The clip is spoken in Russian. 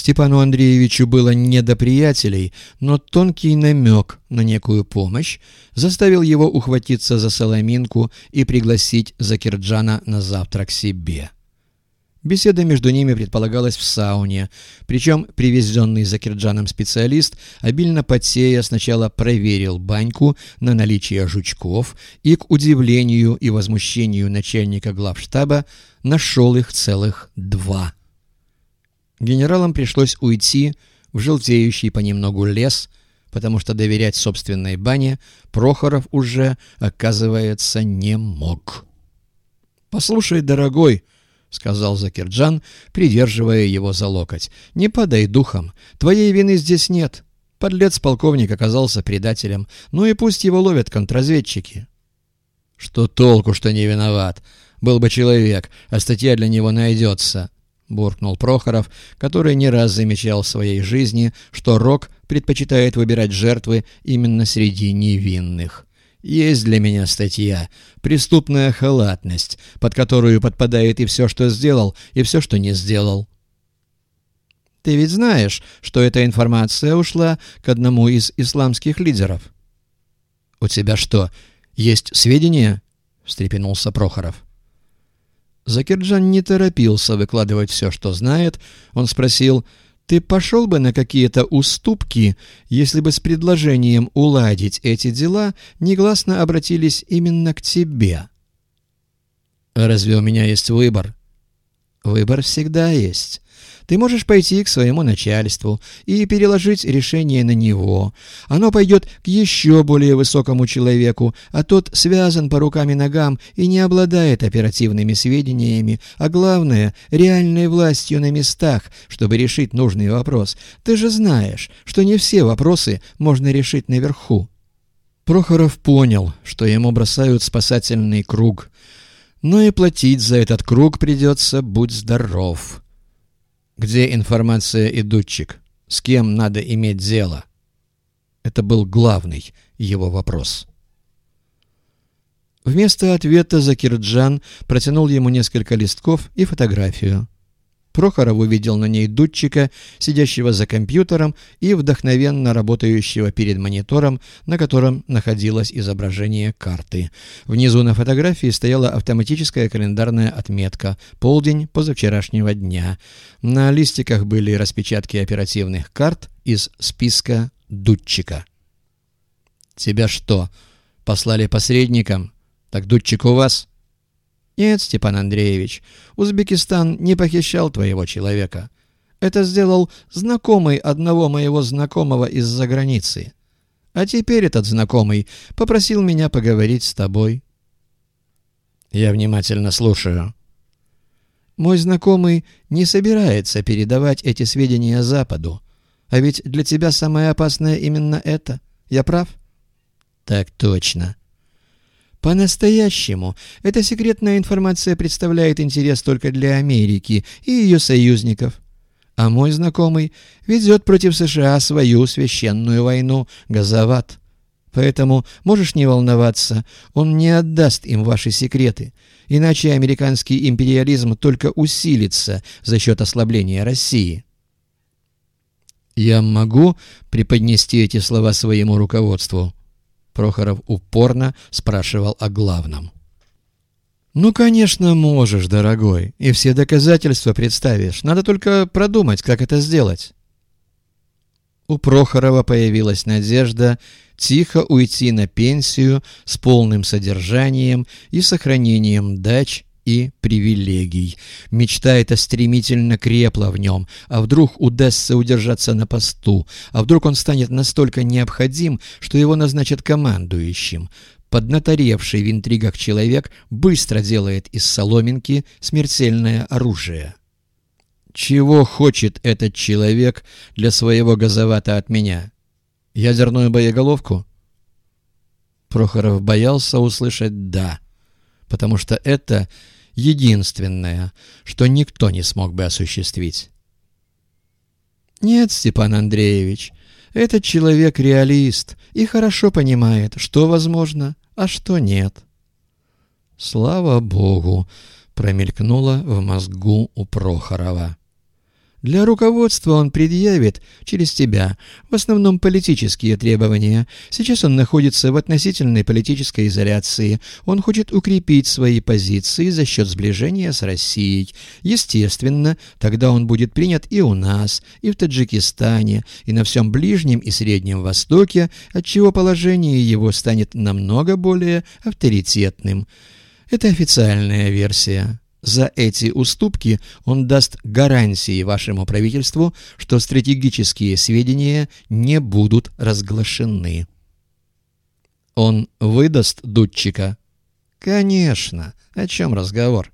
Степану Андреевичу было не до приятелей, но тонкий намек на некую помощь заставил его ухватиться за соломинку и пригласить Закирджана на завтрак себе. Беседа между ними предполагалась в сауне, причем привезенный Закирджаном специалист, обильно потея, сначала проверил баньку на наличие жучков и, к удивлению и возмущению начальника главштаба, нашел их целых два. Генералам пришлось уйти в желтеющий понемногу лес, потому что доверять собственной бане Прохоров уже, оказывается, не мог. «Послушай, дорогой», — сказал Закирджан, придерживая его за локоть. «Не падай духом. Твоей вины здесь нет. Подлец-полковник оказался предателем. Ну и пусть его ловят контрразведчики». «Что толку, что не виноват? Был бы человек, а статья для него найдется», — буркнул Прохоров, который не раз замечал в своей жизни, что Рок предпочитает выбирать жертвы именно среди невинных. Есть для меня статья «Преступная халатность», под которую подпадает и все, что сделал, и все, что не сделал. Ты ведь знаешь, что эта информация ушла к одному из исламских лидеров. «У тебя что, есть сведения?» — встрепенулся Прохоров. Закирджан не торопился выкладывать все, что знает. Он спросил, ты пошел бы на какие-то уступки, если бы с предложением уладить эти дела негласно обратились именно к тебе? Разве у меня есть выбор? Выбор всегда есть. Ты можешь пойти к своему начальству и переложить решение на него. Оно пойдет к еще более высокому человеку, а тот связан по рукам и ногам и не обладает оперативными сведениями, а главное — реальной властью на местах, чтобы решить нужный вопрос. Ты же знаешь, что не все вопросы можно решить наверху. Прохоров понял, что ему бросают спасательный круг. Но и платить за этот круг придется, будь здоров. Где информация идутчик? С кем надо иметь дело? Это был главный его вопрос. Вместо ответа Закирджан протянул ему несколько листков и фотографию. Прохоров увидел на ней дудчика, сидящего за компьютером и вдохновенно работающего перед монитором, на котором находилось изображение карты. Внизу на фотографии стояла автоматическая календарная отметка «Полдень позавчерашнего дня». На листиках были распечатки оперативных карт из списка дудчика. «Тебя что, послали посредником? Так дудчик у вас?» «Нет, Степан Андреевич, Узбекистан не похищал твоего человека. Это сделал знакомый одного моего знакомого из-за границы. А теперь этот знакомый попросил меня поговорить с тобой». «Я внимательно слушаю». «Мой знакомый не собирается передавать эти сведения Западу. А ведь для тебя самое опасное именно это. Я прав?» «Так точно». По-настоящему эта секретная информация представляет интерес только для Америки и ее союзников. А мой знакомый ведет против США свою священную войну Газават. Поэтому можешь не волноваться, он не отдаст им ваши секреты, иначе американский империализм только усилится за счет ослабления России. Я могу преподнести эти слова своему руководству? Прохоров упорно спрашивал о главном. «Ну, конечно, можешь, дорогой, и все доказательства представишь. Надо только продумать, как это сделать». У Прохорова появилась надежда тихо уйти на пенсию с полным содержанием и сохранением дач и привилегий. Мечта эта стремительно крепла в нем, а вдруг удастся удержаться на посту, а вдруг он станет настолько необходим, что его назначат командующим. Поднаторевший в интригах человек быстро делает из соломинки смертельное оружие. Чего хочет этот человек для своего газовата от меня? Ядерную боеголовку? Прохоров боялся услышать «да» потому что это единственное, что никто не смог бы осуществить. Нет, Степан Андреевич, этот человек реалист и хорошо понимает, что возможно, а что нет. Слава Богу, промелькнуло в мозгу у Прохорова. Для руководства он предъявит через тебя в основном политические требования. Сейчас он находится в относительной политической изоляции. Он хочет укрепить свои позиции за счет сближения с Россией. Естественно, тогда он будет принят и у нас, и в Таджикистане, и на всем Ближнем и Среднем Востоке, отчего положение его станет намного более авторитетным. Это официальная версия. За эти уступки он даст гарантии вашему правительству, что стратегические сведения не будут разглашены. Он выдаст Дудчика? Конечно. О чем разговор?